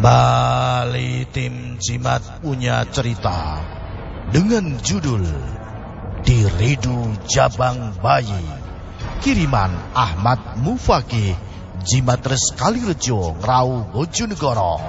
Kembali tim Jimat punya cerita dengan judul Diridu Jabang Bayi. Kiriman Ahmad Mufaki Jimat Res Kalirejo Ngrau Bojonegoro.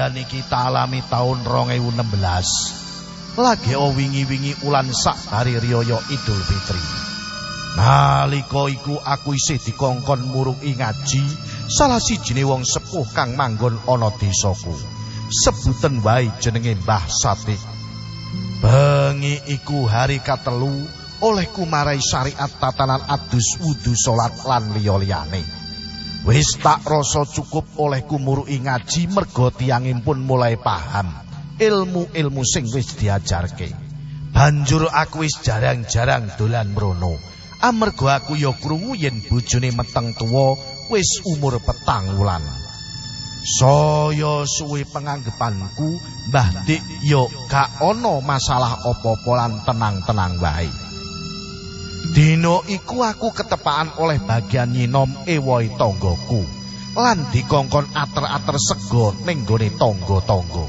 Kedadian iki tak alami tahun 2016. Lagi o wingi-wingi ulan sak hari riyaya Idul Fitri. Nalika iku aku isih dikongkon muruki ngaji salah sijine wong sepuh kang manggon ana desaku. Sebutan wae jenenge Mbah Satik. Bengi iku hari katelu olehku marai syariat tatanan adus wudu salat lan liya-liyane. Wis tak rasa cukup olehku muruki ngaji merga tiyanging pun mulai paham ilmu-ilmu sing wis diajarke. Banjur aku wis jarang-jarang dolan mrono. Amarga aku ya krungu yen bojone meteng tuwa wis umur petang wulan. Saya suwe penganggepanku Mbah Dik ya gak ana masalah apa-apa lan tenang-tenang wae. Dino iku aku ketepaan oleh bagian nyinom ewoi tonggoku lan dikongkon ater-ater sego ning gone tonggo-tonggo.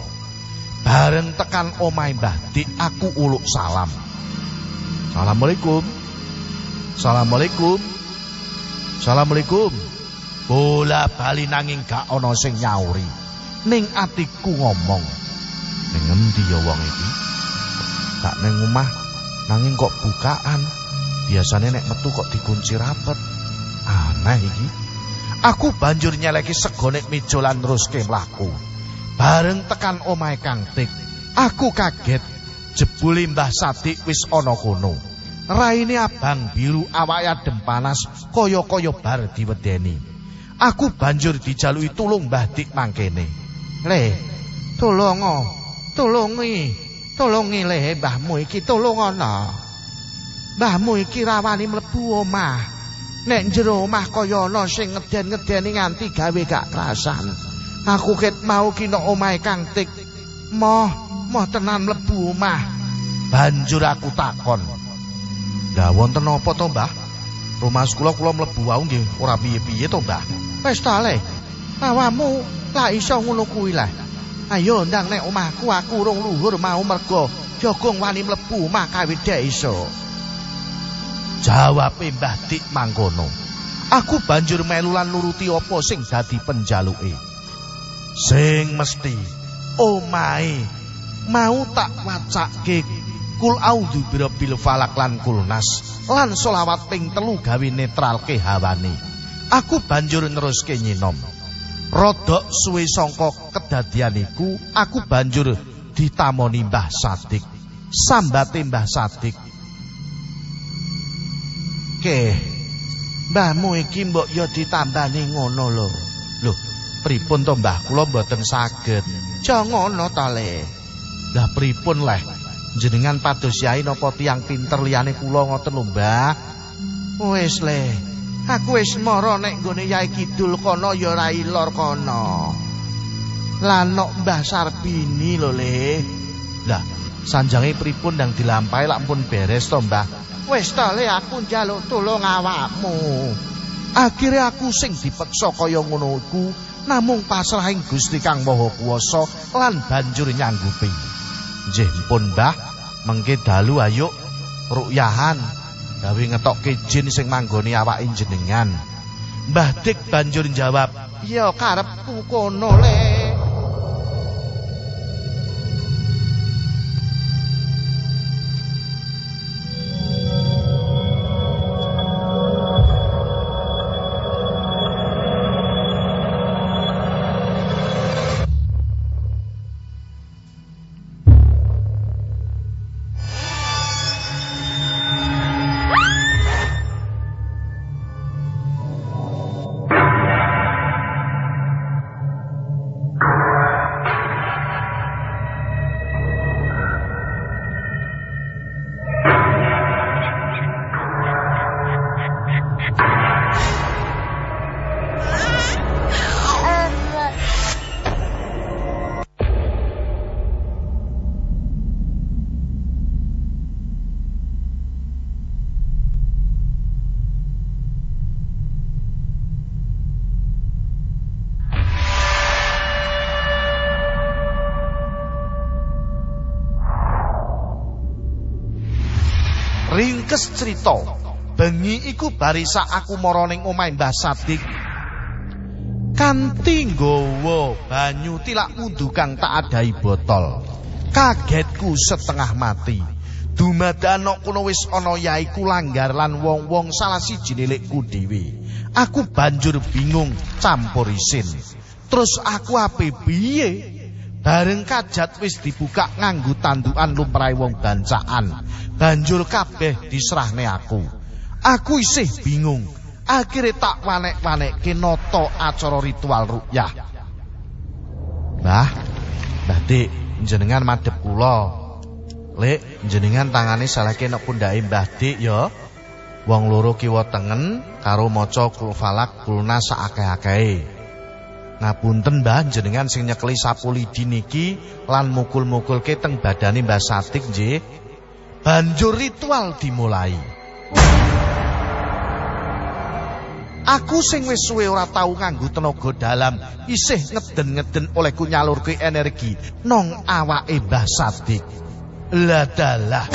Bareng tekan omahe Mbah Dik aku uluk salam. Assalamualaikum. Assalamualaikum. Assalamualaikum. Bola bali nanging gak ana sing nyauri. Ning atiku ngomong. Ning endi ya wong iki? Gak ning omah nanging kok bukaan. Biasane nek metu kok dikunci rapet. Aneh iki. Aku banjur nyeleki sego nek meja lan neruske mlaku. Bareng tekan omahe Kang Tik, aku kaget jebule Mbah Sadik wis ana kono. Raine abang biru awake adem panas kaya-kaya bar diwedeni. Aku banjur dijaluki tulung Mbah Dik mangkene. Le, tulungo, tulungi, tulungi le mbahmu iki tulung ana. Mbahmu iki rawani mlebu omah. Nek jero omah kaya ana sing ngeden-ngedeni nganti gawe gak kerasan. Aku ket mau kina omahe Kang Tik. Moh, moh tenan mlebu omah. Banjur aku takon. Lah wonten apa to, Mbah? Rumah sekolah kula mlebu wae nggih ora piye-piye to, Mbah. Wis ta le. Awamu lah iso ngono kuwi lah. Ayo ndang nek omahku aku urung luhur mau mergo jogong wani mlebu omah kawit dek iso. Jawab Mbah Dik mangkono. Aku banjur melu lan nuruti apa sing dadi penjaluke. Sing mesti omahe mau tak wacake kul audzu birabbil falak lan kulnas lan selawat ping telu gawe netralke hawane. Aku banjur neruske nyinom. Rodok suwe sangka kedadian iku, aku banjur ditamoni Mbah Sadik. Sambate Mbah Sadik Ke, mbahmu iki mbok ya ditambani ngono lho. Lho, pripun to mbah kula mboten saged. Ja ngono ta le. Lah pripun leh? Jenengan pados yai napa tiyang pinter liyane kula ngoten lho, Mbah? Wis le. Aku wis mara nek nggone Yai Kidul kono ya ora ilor kono. Lah nok Mbah Sarbini lho le. Lah sanjange pripun ndang dilampahi lak pun beres to, Mbah? Wis ta le aku njaluk tulung awakmu. Akhire aku sing dipeksa kaya ngono iku namung pasrahing Gusti Kang Maha Kuwasa lan banjur nyanggupi. Nggih pun Mbah, mengke dalu ayo rukyahan gawe ngetokke jin sing manggoni awake jenengan. Mbah Dik banjur jawab, "Ya karepku kono le." Ringkes cerita, bengi iku barisa aku mara ning omahe Mbah Sadik. Kanthi nggawa banyu tilak wudhu kang tak adahi botol. Kagetku setengah mati. Dumadana kono wis ana yaiku langgar lan wong-wong salah siji nilikku dhewe. Aku banjur bingung campur isin. Terus aku ape piye? Bareng kajat wis dibuka nganggo tandukan lumrahe wong bancaan. Banjur kabeh diserahne aku. Aku isih bingung. Akhire tak wanek-wanekke nata acara ritual rukyah. Mbah, Mbah Dik, jenengan madhep kula. Lek, jenengan tangane salahke nek pundhake Mbah Dik ya. Wong loro kiwa tengen karo maca kulfalak kulna saakeh-akehe. Ngapunten Mbah jenengan sing nyekeli sapu lidi niki lan mukul-mukulke teng badane Mbah Satik nggih. Banjur ritual dimulai. Aku sing wis suwe ora tau nganggo tenaga dalam, isih ngeden-ngeden olehku nyalurke energi nong awake Mbah Sadik. Lah dalah.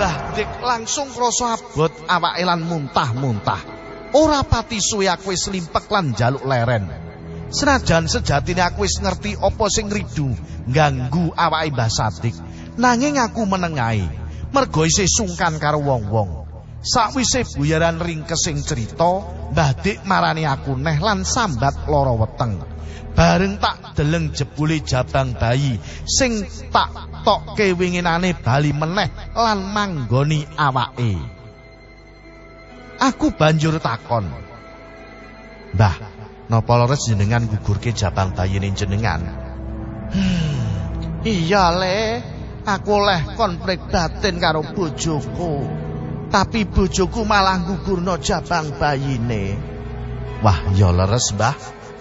Mbah Dik langsung krasa abot awake lan muntah-muntah. Ora pati suwe aku wis limpek lan jaluk leren. Senajan sejatine aku wis ngerti apa sing ridu ganggu awake Mbah Sadik, nanging aku menengahi mergo isih sungkan karo wong-wong. Sakwise buyaran ringkesing cerita, Mbah Dik marani aku neh lan sambat lara weteng. Bareng tak deleng jebule jabang bayi sing tak tokke winginane bali meneh lan manggoni awake. Aku banjur takon. Mbah, napa leres jenengan gugurke jabang bayine jenengan? Hmm, iya le, aku leh konflik batin karo bojoku. Tapi bojoku malah gugurno jabang bayine. Wah, ya leres, Mbah.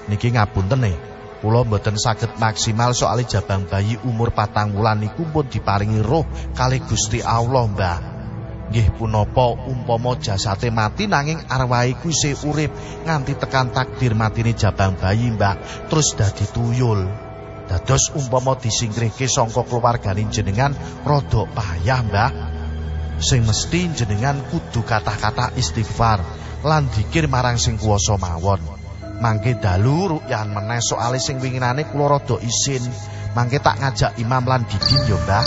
Niki ngapunten e. Kula mboten saged maksimal soal jabang bayi umur patang wulan niku pun diparingi roh kali Gusti Allah, Mbah. Nggih punapa umpama jasate mati nanging arwahe kuwi isih urip nganti tekan takdir matine jabang bayi Mbah. Terus dadi tuyul. Dados umpama disingkrihke saka keluargane jenengan rada payah Mbah. Sing mesti jenengan kudu kata-kata istighfar lan dikir marang sing kuwasa mawon. Mangke dalu rukyan meneh soal sing winginane kula rada isin mangke tak ngajak imam lan didin yo Mbah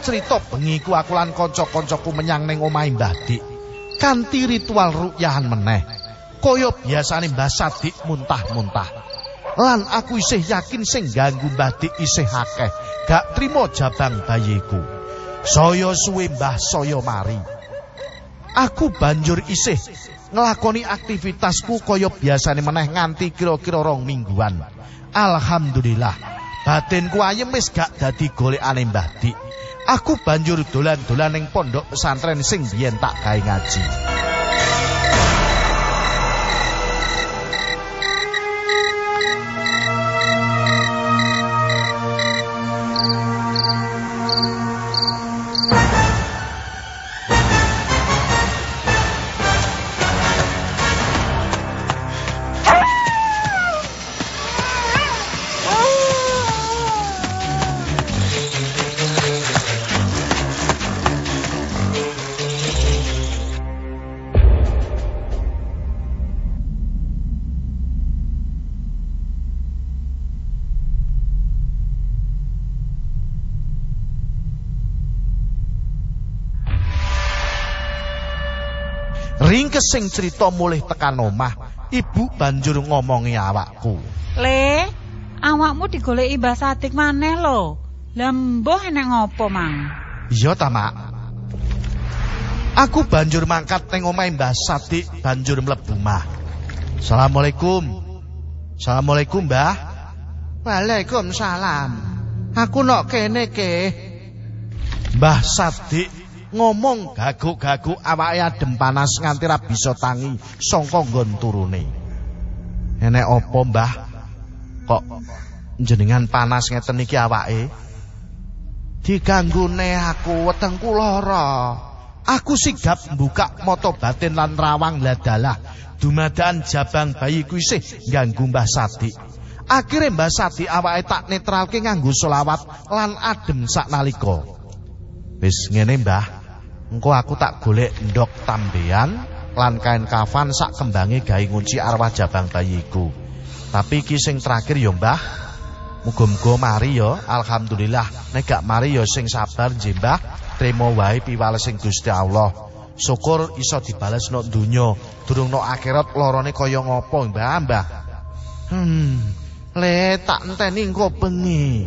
Cerita bengi ku aku lan kanca-kancaku menyang ning omahe Mbah Dik. Kanthi ritual rukyahan meneh. Kaya biasane Mbah Sadik muntah-muntah. Lan aku isih yakin sing ganggu Mbah Dik isih akeh. Gak trimo jabang bayiku. Saya suwe Mbah saya mari. Aku banjur isih nglakoni aktivitasku kaya biasane meneh nganti kira-kira rong mingguan. Alhamdulillah. Batinku ayem wis gak dadi golekane Mbah Dik. Aku banjur dolan-dolan ning pondok pesantren sing biyen tak gawe ngaji. Sing cerita mulih tekan omah, ibu banjur ngomongi awakku. Le, awakmu digoleki Mbah Sadik maneh lho. Lah mbah enek ngopo, Mang? Iya ta, Mak? Aku banjur mangkat ning omahe Mbah Sadik banjur mlebu mah. Assalamualaikum. Assalamualaikum, Mbah. Waalaikumsalam. Aku nok kene ke. Mbah Sadik ngomong gaguk-gaguk awake adem panas nganti ra bisa tangi saka nggon turune. Enek apa, Mbah? Kok jenengan panas ngeten iki awake? Diganggune aku wetengku lara. Aku sigap mbuka mata batin lan rawang ladalah dumadakan jabang bayi ku isih ganggu Mbah Sadik. Akhire Mbah Sadik awake tak netralke nganggo selawat lan adem saknalika. Wis ngene Mbah, engko aku tak golek ndok tambean lan kain kafan sak kembange gawe ngunci arwah jabang bayiku. Tapi iki sing terakhir ya Mbah. Muga-muga mari ya, alhamdulillah. Nek gak mari ya sing sabar nggih Mbah. Trimo wae piwalesing Gusti Allah. Syukur iso dibales nok donya, durung nok akhirat lorone kaya ngopo Mbah, Mbah. Hmm. Le tak enteni engko bengi.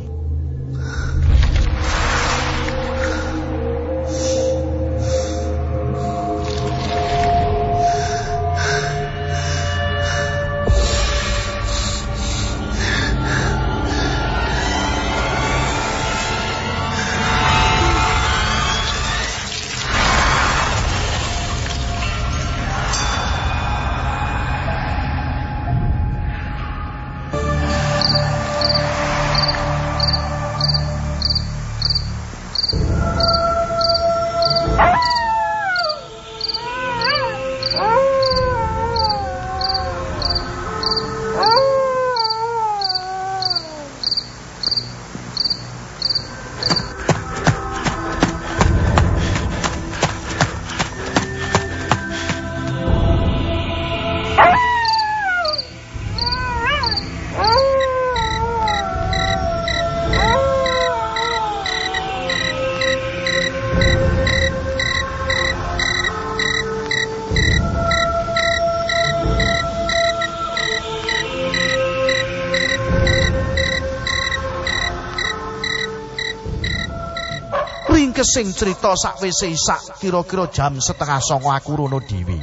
Sing cerita sakwise isak kira-kira jam setengah songo aku rono dhewe.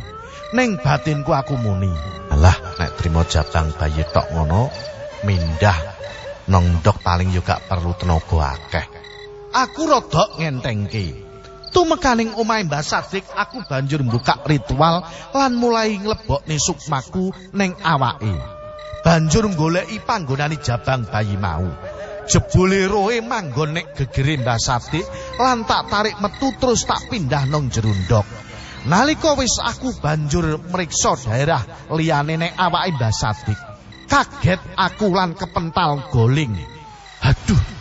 Ning batinku aku muni, alah nek trimo jabang bayi tok ngono mindah nang ndok paling yo gak perlu tenaga akeh. Aku rodok ngentengke. Tumekaning omahe Mbah Sadik aku banjur mbuka ritual lan mulai nglebokne sukmaku ning awake. Banjur goleki panggonane jabang bayi mau. Jebule roe manggon nek gegere Mbah Sadik lan tak tarik metu terus tak pindah nang jero ndok. Nalika wis aku banjur mriksa daerah liyane nek awake Mbah Sadik. Kaget aku lan kepental goling. Aduh.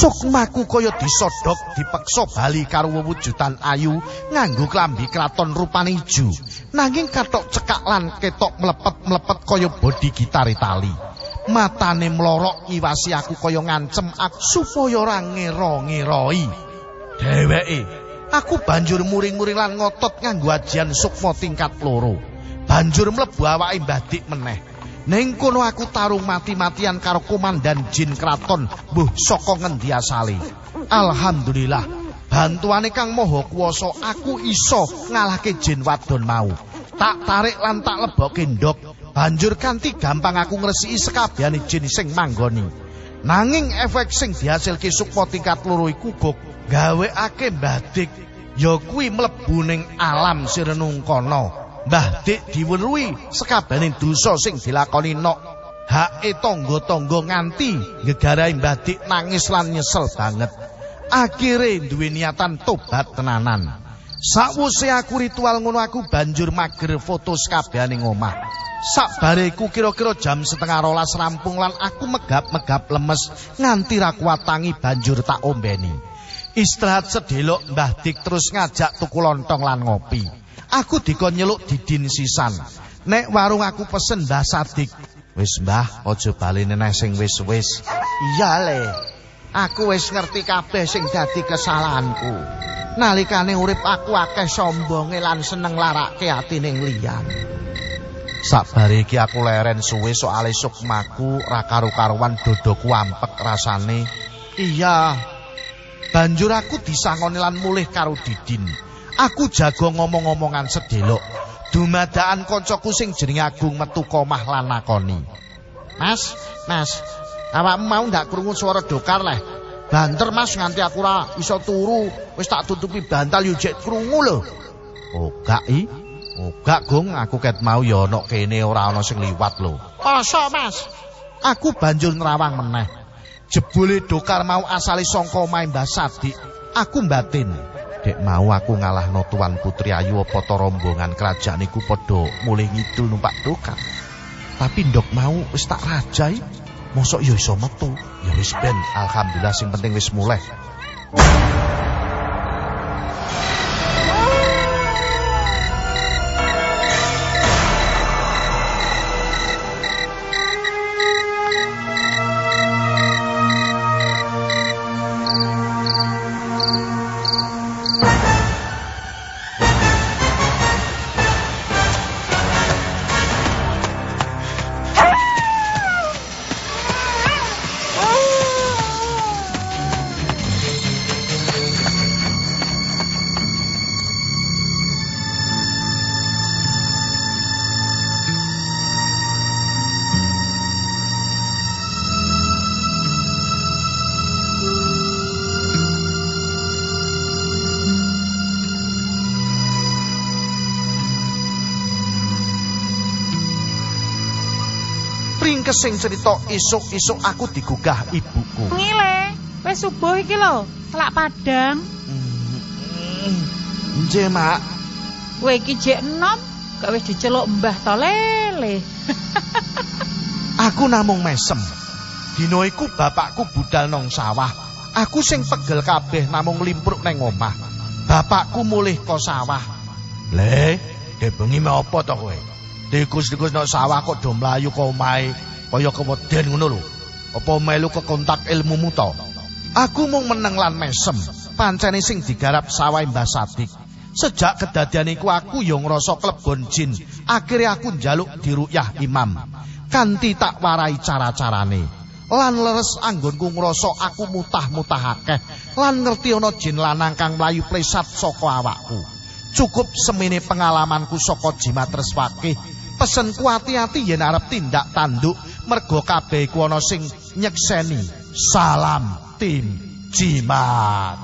Sukmaku kaya disodok dipeksa bali karo wewujudan ayu nganggo klambi kraton rupane ijo. Nanging katok cekak lan ketok mlepet-mlepet kaya bodi gitar tali. Matane mlorok iwasi aku kaya ngancem aku supaya ora ngero-ngeroi. Dheweke aku banjur muring-muring lan ngotot nganggo ajian sukma tingkat loro. Banjur mlebu awake Mbah Dik meneh. Ning kono aku tarung mati-matian karo komandan jin kraton mbuh saka ngendi asale. Alhamdulillah, bantuane Kang Maha Kuwasa aku iso ngalahke jin wadon mau. Tak tarik lan tak lebokke ndok, banjur kanthi gampang aku ngresiki sekabehane jin sing manggoni. Nanging efek sing dihasilke sukma tingkat loro iku gok gawekake Mbah Dik ya kuwi mlebu ning alam sirenung kono. Mbah Dik diweruhi sekabening dosa sing dilakoni nok. Hake tangga-tangga nganti gegarahe Mbah Dik nangis lan nyesel banget. Akhire duwe niatan tobat tenanan. Sakwuse aku ritual ngono aku banjur mager foto sekabehaning omah. Sakbare iku kira-kira jam setengah rolas rampung lan aku megap-megap lemes nganti ra kuat tangi banjur tak ombeni. Istirahat sedelok Mbah Dik terus ngajak tuku lontong lan ngopi. Aku dikon nyeluk didin sisan. Nek warung aku pesen Mbah Sadik. Wis Mbah, aja bali neneh sing wis-wis. Iya le. Aku wis ngerti kabeh sing dadi kesalahanku. Nalikane urip aku akeh sombonge lan seneng larake atining liyan. Sakbare iki aku leren suwe soal sukmaku ra karu-karuan dodoku ampek rasane. Iya, Banjur aku disangoni lan mulih karo Didin. Aku jago ngomong-ngomongan sedelok. Dumadaan koncoku sing jenenge Agung metu komah lan nakoni. Mas, Mas, awakmu mau ndak krungu suara dokar leh. Banter Mas nganti aku ora iso turu, wis tak tutupi bantal yo jek krungu lho. Oh, gak i. Oh, gak Gung, aku ket mau ya ana kene ora ana sing liwat lho. Masa, Mas? Aku banjur nerawang meneh. Jebule dokar mau asale saka Mbah Sadik. Aku batin. Dek mau aku ngalahno Tuan Putri Ayu apa to rombongan kerajaan iku padha mulih ngidul numpak dokar. Tapi ndok mau wis tak rajai. Mosok ya iso metu. Ya wis ben, alhamdulillah sing penting wis mulih. Sing cerita isuk-isuk aku digugah ibuku. Ngile, wis subuh iki lho, telak padang. Nje, Mak. Kowe iki jek enom, gak wis diceluk Mbah to lele. Aku namung mesem. Dino iku bapakku budal nang sawah. Aku sing pegel kabeh namung limpruk nang omah. Bapakku mulih ke sawah. Le, debengi me apa to kowe? Tikus-tikus nang sawah kok do mlayu ke omahe kaya keweden ngono lho. Apa melu ke kontak ilmumu to? Aku mung meneng lan mesem. Pancene sing digarap sawah Mbah Sadik. Sejak kedadian iku aku yo ngrasa klebon jin. Akhire aku njaluk diruyah imam. Kanti tak warai cara-carane. Lan leres anggonku ngrasa aku mutah-mutah akeh. Lan ngerti ana jin lanang kang mlayu plesat saka awakku. Cukup semene pengalamanku saka jimat reswake. Pesenku hati-hati yen arep tindak tanduk mergo kabeh ana sing nyekseni. Salam tim jimat.